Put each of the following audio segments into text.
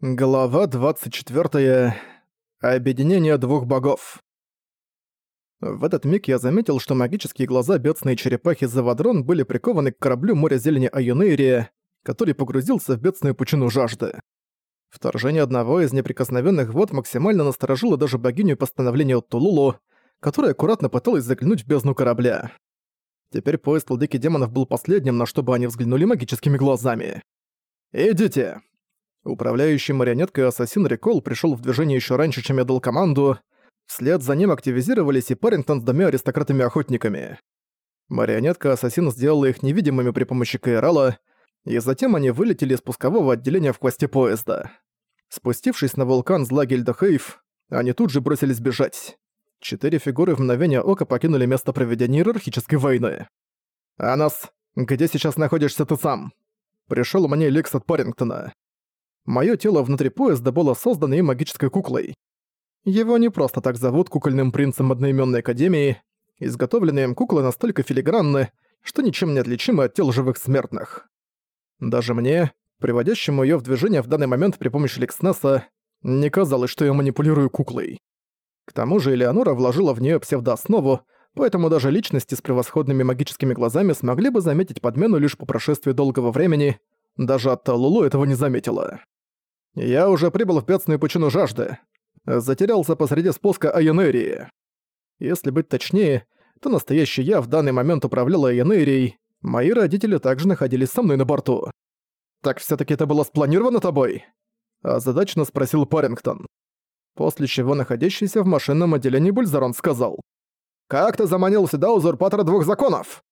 Глава 24. Объединение двух богов. В этот миг я заметил, что магические глаза бедственной черепахи Завадрон были прикованы к кораблю моря зелени Айонерия, который погрузился в бедственную пучину жажды. Вторжение одного из неприкосновенных вод максимально насторожило даже богиню постановления Тулулу, которая аккуратно пыталась заглянуть в бездну корабля. Теперь поезд владыки демонов был последним, на что бы они взглянули магическими глазами. «Идите!» Управляющий марионеткой ассасин Рекол пришел в движение еще раньше, чем я дал команду. Вслед за ним активизировались и Парингтон с двумя аристократами-охотниками. Марионетка ассасин сделала их невидимыми при помощи Кайрала, и затем они вылетели из пускового отделения в хвосте поезда. Спустившись на вулкан Злагельдахейв, они тут же бросились бежать. Четыре фигуры в мгновение ока покинули место проведения иерархической войны. «Анас, где сейчас находишься ты сам?» Пришел мне Лекс от Парингтона. Моё тело внутри поезда было создано и магической куклой. Его не просто так зовут кукольным принцем одноимённой академии. Изготовленные им куклы настолько филигранны, что ничем не отличимы от тел живых смертных. Даже мне, приводящему её в движение в данный момент при помощи Лекснеса, не казалось, что я манипулирую куклой. К тому же Элеонора вложила в неё псевдооснову, поэтому даже личности с превосходными магическими глазами смогли бы заметить подмену лишь по прошествии долгого времени, даже от Лулу этого не заметила. Я уже прибыл в бедственную пучину жажды. Затерялся посреди спуска Айонерии. Если быть точнее, то настоящий я в данный момент управлял Айонерией, мои родители также находились со мной на борту. «Так все таки это было спланировано тобой?» Озадаченно спросил Парингтон. После чего находящийся в машинном отделении Бульзарон сказал. «Как ты заманил сюда узурпатора двух законов?»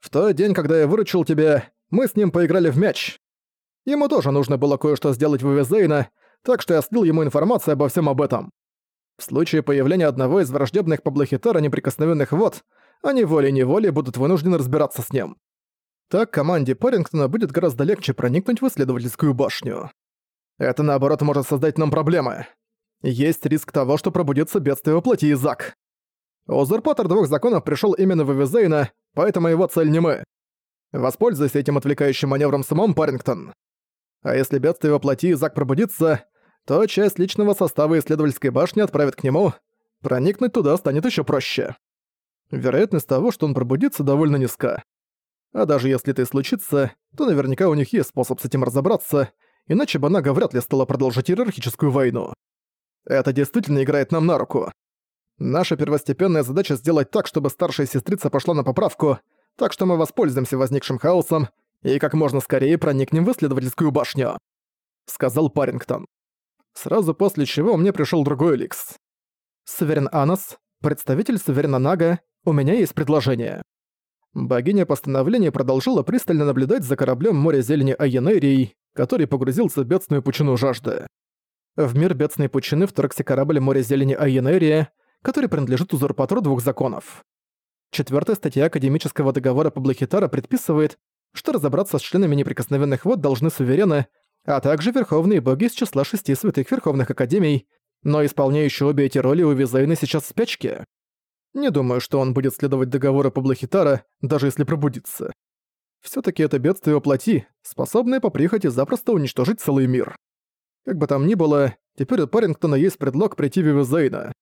«В тот день, когда я выручил тебя, мы с ним поиграли в мяч. Ему тоже нужно было кое-что сделать в Эвизейна, так что я слил ему информацию обо всем об этом. В случае появления одного из враждебных по Блахитара неприкосновенных вод, они волей-неволей будут вынуждены разбираться с ним. Так команде Парингтона будет гораздо легче проникнуть в исследовательскую башню. Это, наоборот, может создать нам проблемы. Есть риск того, что пробудится бедствие воплоти Изак. Узурпатор двух законов пришел именно в Эвизейна, поэтому его цель не мы. Воспользуйся этим отвлекающим маневром самом Парингтон. А если бедствие воплоти Зак пробудится, то часть личного состава исследовательской башни отправит к нему. Проникнуть туда станет еще проще. Вероятность того, что он пробудится, довольно низка. А даже если это и случится, то наверняка у них есть способ с этим разобраться, иначе бы Нага вряд ли стала продолжить иерархическую войну. Это действительно играет нам на руку. Наша первостепенная задача сделать так, чтобы старшая сестрица пошла на поправку, так что мы воспользуемся возникшим хаосом и как можно скорее проникнем в исследовательскую башню», — сказал Парингтон. Сразу после чего мне пришел другой Ликс. «Суверен Анас, представитель Суверена Нага, у меня есть предложение». Богиня постановления продолжила пристально наблюдать за кораблем моря зелени Айенерий, который погрузился в бедственную пучину жажды. В мир бедственной пучины вторгся корабль моря зелени Айенерия, который принадлежит узурпатору двух законов. Четвертая статья Академического договора по Блахитара предписывает, что разобраться с членами неприкосновенных вод должны суверены, а также верховные боги из числа шести святых верховных академий, но исполняющие обе эти роли у Визайна сейчас в спячке. Не думаю, что он будет следовать договору по Блахитара, даже если пробудится. все таки это бедствие воплоти, способное по прихоти запросто уничтожить целый мир. Как бы там ни было, теперь у Парингтона есть предлог прийти в Визайна.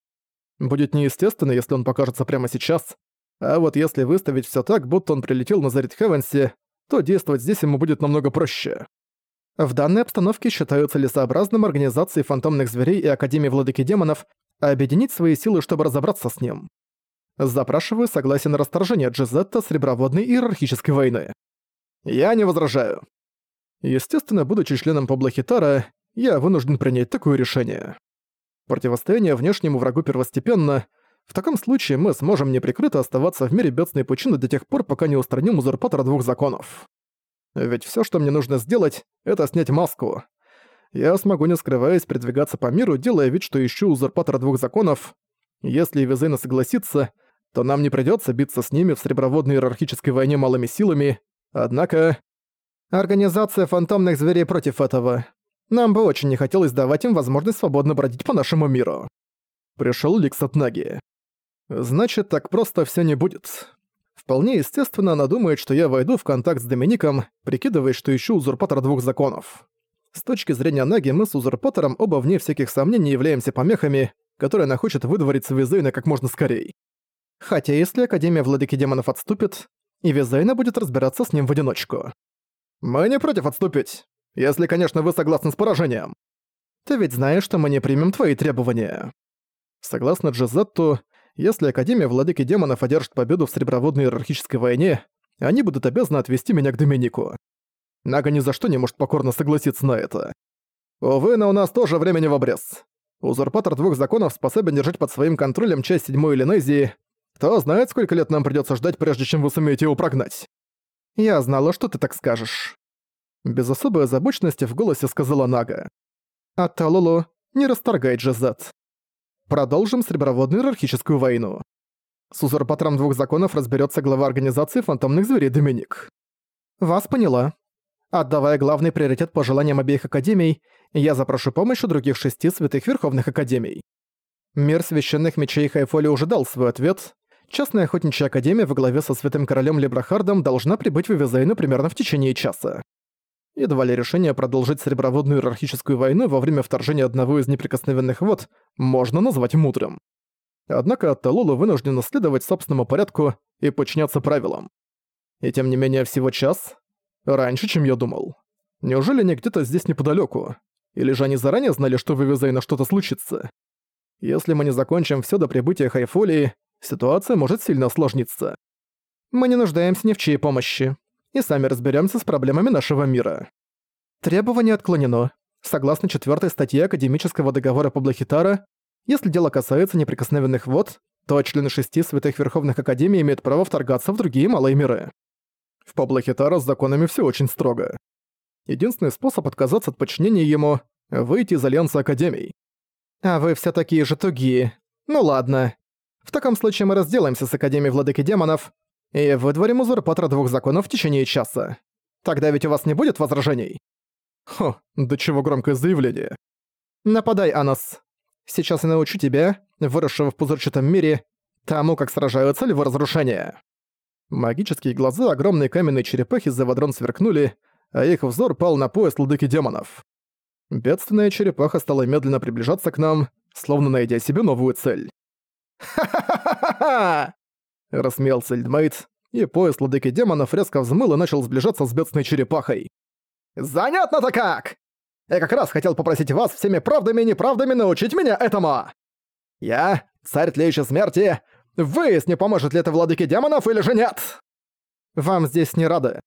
Будет неестественно, если он покажется прямо сейчас, а вот если выставить все так, будто он прилетел на Зарит Хевенси, то действовать здесь ему будет намного проще. В данной обстановке считаю целесообразным организации фантомных зверей и Академии Владыки Демонов объединить свои силы, чтобы разобраться с ним. Запрашиваю согласие на расторжение Джизетта с реброводной иерархической войны. Я не возражаю. Естественно, будучи членом Паблохитара, я вынужден принять такое решение. Противостояние внешнему врагу первостепенно — в таком случае мы сможем неприкрыто оставаться в мире бедственной пучины до тех пор, пока не устраним узурпатора двух законов. Ведь всё, что мне нужно сделать, это снять маску. Я смогу, не скрываясь, передвигаться по миру, делая вид, что ищу узурпатора двух законов. Если Визейна согласится, то нам не придётся биться с ними в среброводной иерархической войне малыми силами. Однако... Организация фантомных зверей против этого. Нам бы очень не хотелось давать им возможность свободно бродить по нашему миру. Пришёл Ликс от Наги. Значит, так просто все не будет. Вполне естественно, она думает, что я войду в контакт с Домиником, прикидывая, что ищу узурпатора двух законов. С точки зрения Наги, мы с Узурпатором оба вне всяких сомнений являемся помехами, которые она хочет выдворить с как можно скорее. Хотя если Академия Владыки Демонов отступит, и Визейна будет разбираться с ним в одиночку. Мы не против отступить, если, конечно, вы согласны с поражением. Ты ведь знаешь, что мы не примем твои требования. Согласно Джизетту, если Академия Владыки Демонов одержит победу в Среброводной иерархической войне, они будут обязаны отвести меня к Доминику. Нага ни за что не может покорно согласиться на это. Увы, но у нас тоже времени в обрез. Узурпатор двух законов способен держать под своим контролем часть седьмой Элинезии. Кто знает, сколько лет нам придется ждать, прежде чем вы сумеете его прогнать. Я знала, что ты так скажешь. Без особой озабоченности в голосе сказала Нага. А Талулу не расторгай Джезет. Продолжим среброводную иерархическую войну. С узурпатором двух законов разберется глава организации фантомных зверей Доминик. Вас поняла. Отдавая главный приоритет пожеланиям обеих академий, я запрошу помощь у других шести святых верховных академий. Мир священных мечей Хайфоли уже дал свой ответ. Частная охотничья академия во главе со святым королем Лебрахардом должна прибыть в Вивизейну примерно в течение часа. Едва ли решение продолжить среброводную иерархическую войну во время вторжения одного из неприкосновенных вод можно назвать мудрым. Однако Атталулу вынужден следовать собственному порядку и подчиняться правилам. И тем не менее всего час Раньше, чем я думал. Неужели они где-то здесь неподалеку? Или же они заранее знали, что в Вивизейна что-то случится? Если мы не закончим все до прибытия Хайфолии, ситуация может сильно осложниться. Мы не нуждаемся ни в чьей помощи. И сами разберемся с проблемами нашего мира. Требование отклонено. Согласно четвертой статье Академического договора Паблохитара, если дело касается неприкосновенных вод, то члены шести святых верховных академий имеют право вторгаться в другие малые миры. В Паблохитара с законами все очень строго. Единственный способ отказаться от подчинения ему — выйти из Альянса Академий. А вы все такие же тугие. Ну ладно. В таком случае мы разделаемся с Академией Владыки Демонов и выдворим узурпатора двух законов в течение часа. Тогда ведь у вас не будет возражений? Хо, до чего громкое заявление. Нападай, Анас. Сейчас я научу тебя, выросшего в пузырчатом мире, тому, как сражаются львы разрушения. Магические глаза огромной каменной черепахи Завадрон сверкнули, а их взор пал на пояс ладыки демонов. Бедственная черепаха стала медленно приближаться к нам, словно найдя себе новую цель. «Ха-ха-ха-ха-ха!» Рассмеялся Эльдмейт, и пояс ладыки демонов резко взмыл и начал сближаться с бедственной черепахой. «Занятно-то как! Я как раз хотел попросить вас всеми правдами и неправдами научить меня этому! Я, царь тлеющей смерти, Выясни, поможет ли это владыке демонов или же нет! Вам здесь не рады.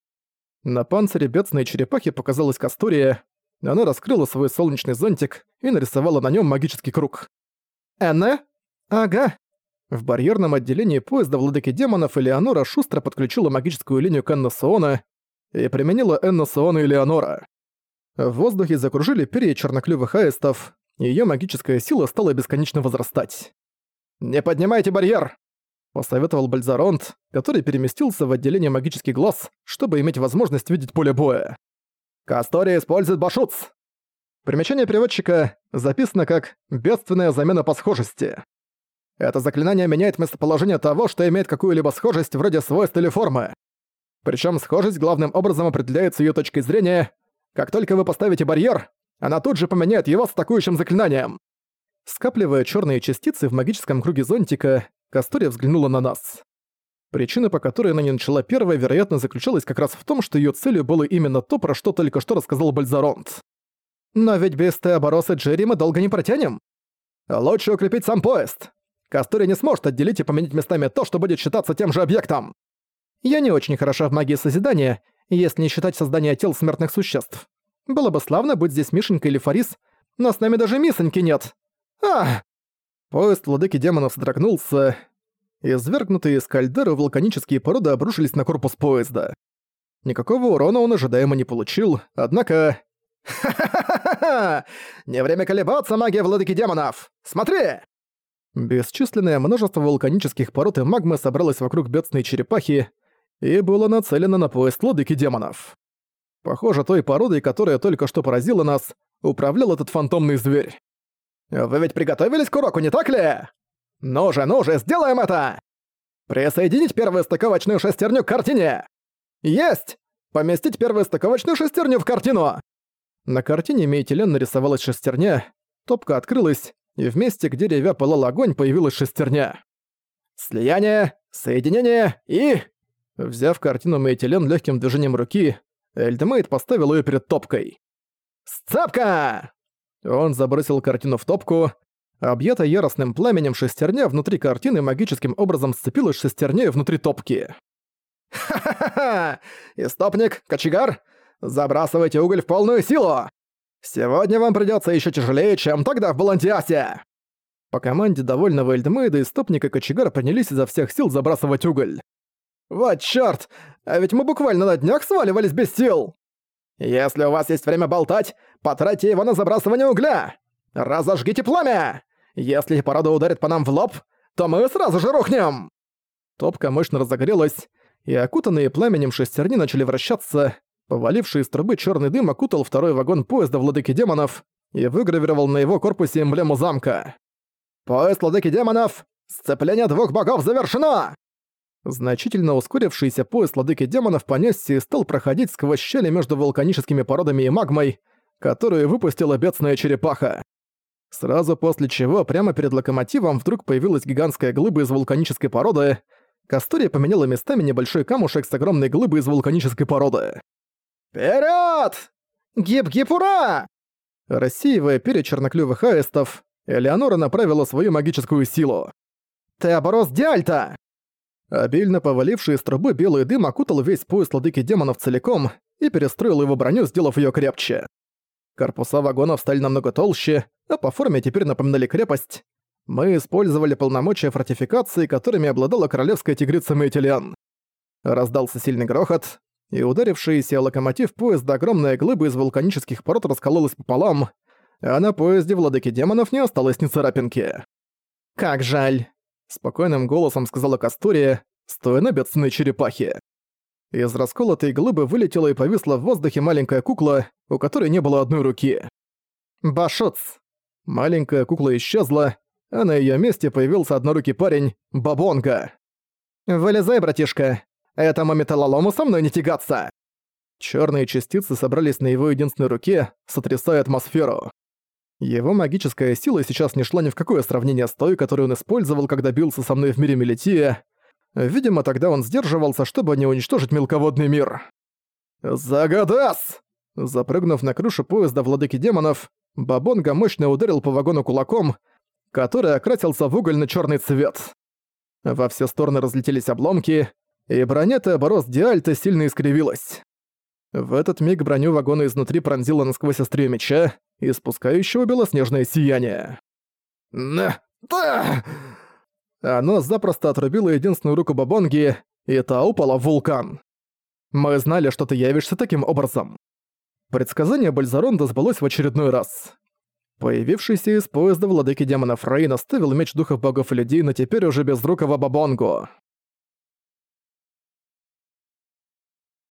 На панцире бедственной черепахи показалась Кастурия. Она раскрыла свой солнечный зонтик и нарисовала на нем магический круг. «Энне? Ага». В барьерном отделении поезда владыки демонов Элеонора шустро подключила магическую линию к Энна и применила Энна Суона Элеонора. В воздухе закружили перья черноклювых аистов, и её магическая сила стала бесконечно возрастать. «Не поднимайте барьер!» — посоветовал Бальзаронт, который переместился в отделение магический глаз, чтобы иметь возможность видеть поле боя. «Кастория использует башуц!» Примечание переводчика записано как «бедственная замена по схожести». Это заклинание меняет местоположение того, что имеет какую-либо схожесть вроде свойств или формы. Причем схожесть главным образом определяется ее точкой зрения. Как только вы поставите барьер, она тут же поменяет его с атакующим заклинанием. Скапливая черные частицы в магическом круге зонтика, Кастория взглянула на нас. Причина, по которой она не начала первой, вероятно, заключалась как раз в том, что ее целью было именно то, про что только что рассказал Бальзаронт. «Но ведь без Теобороса Джерри мы долго не протянем. Лучше укрепить сам поезд. Кастория не сможет отделить и поменять местами то, что будет считаться тем же объектом. Я не очень хороша в магии созидания, если не считать создание тел смертных существ. Было бы славно быть здесь Мишенька или Фарис, но с нами даже Мисоньки нет. А! Поезд владыки демонов содрогнулся. Извергнутые из кальдеры вулканические породы обрушились на корпус поезда. Никакого урона он ожидаемо не получил, однако... «Ха-ха-ха-ха! Не время колебаться, магия владыки демонов! Смотри!» Бесчисленное множество вулканических пород и магмы собралось вокруг бедственной черепахи и было нацелено на поезд владыки демонов. Похоже, той породой, которая только что поразила нас, управлял этот фантомный зверь. Вы ведь приготовились к уроку, не так ли? Ну же, ну же, сделаем это! Присоединить первую стыковочную шестерню к картине! Есть! Поместить первую стыковочную шестерню в картину! На картине Мейтилен нарисовалась шестерня, топка открылась, и в месте, где ревя пылал огонь, появилась шестерня. «Слияние, соединение и...» Взяв картину Мейтилен легким движением руки, Эльдемейт поставил ее перед топкой. «Сцепка!» Он забросил картину в топку. Объятая яростным пламенем шестерня внутри картины магическим образом сцепилась шестерней внутри топки. «Ха-ха-ха! Истопник, кочегар, забрасывайте уголь в полную силу! Сегодня вам придётся ещё тяжелее, чем тогда в Баландиасе!» По команде довольного Эльдмейда и кочегар принялись изо всех сил забрасывать уголь. «Вот чёрт! А ведь мы буквально на днях сваливались без сил!» «Если у вас есть время болтать, потратьте его на забрасывание угля! Разожгите пламя! Если порода ударит по нам в лоб, то мы сразу же рухнем!» Топка мощно разогрелась, и окутанные пламенем шестерни начали вращаться. Поваливший из трубы черный дым окутал второй вагон поезда Владыки Демонов и выгравировал на его корпусе эмблему замка. «Поезд Владыки Демонов! Сцепление двух богов завершено!» Значительно ускорившийся поезд Владыки Демонов понесся и стал проходить сквозь щели между вулканическими породами и магмой, которую выпустила бедственная черепаха. Сразу после чего прямо перед локомотивом вдруг появилась гигантская глыба из вулканической породы, Кастория поменяла местами небольшой камушек с огромной глыбой из вулканической породы. «Вперёд! Гип-гип, ура!» Рассеивая перед черноклювых аистов, Элеонора направила свою магическую силу. «Теоборос Диальта!» Обильно поваливший из трубы белый дым окутал весь поезд ладыки демонов целиком и перестроил его броню, сделав ее крепче. Корпуса вагонов стали намного толще, а по форме теперь напоминали крепость, мы использовали полномочия фортификации, которыми обладала королевская тигрица Мейтилиан. Раздался сильный грохот, и ударившийся локомотив поезда огромная глыба из вулканических пород раскололась пополам, а на поезде владыки демонов не осталось ни царапинки. «Как жаль!» — спокойным голосом сказала Кастурия, стоя на бедственной черепахе. Из расколотой глыбы вылетела и повисла в воздухе маленькая кукла, у которой не было одной руки. «Башоц!» Маленькая кукла исчезла, а на её месте появился однорукий парень — Бабонга. «Вылезай, братишка, этому металлолому со мной не тягаться!» Чёрные частицы собрались на его единственной руке, сотрясая атмосферу. Его магическая сила сейчас не шла ни в какое сравнение с той, которую он использовал, когда бился со мной в мире Мелития. Видимо, тогда он сдерживался, чтобы не уничтожить мелководный мир. «Загадас!» Запрыгнув на крышу поезда владыки демонов, Бабонга мощно ударил по вагону кулаком, который окрасился в угольно-чёрный цвет. Во все стороны разлетелись обломки, и броня Теоборос Диальта сильно искривилась. В этот миг броню вагона изнутри пронзило насквозь острие меча, испускающего белоснежное сияние. «На! Да!» Оно запросто отрубило единственную руку Бабонги, и та упала в вулкан. Мы знали, что ты явишься таким образом. Предсказание Бальзаронда сбылось в очередной раз. Появившийся из поезда владыки демонов Рейн оставил меч духов богов и людей на теперь уже безрукого Бабонгу.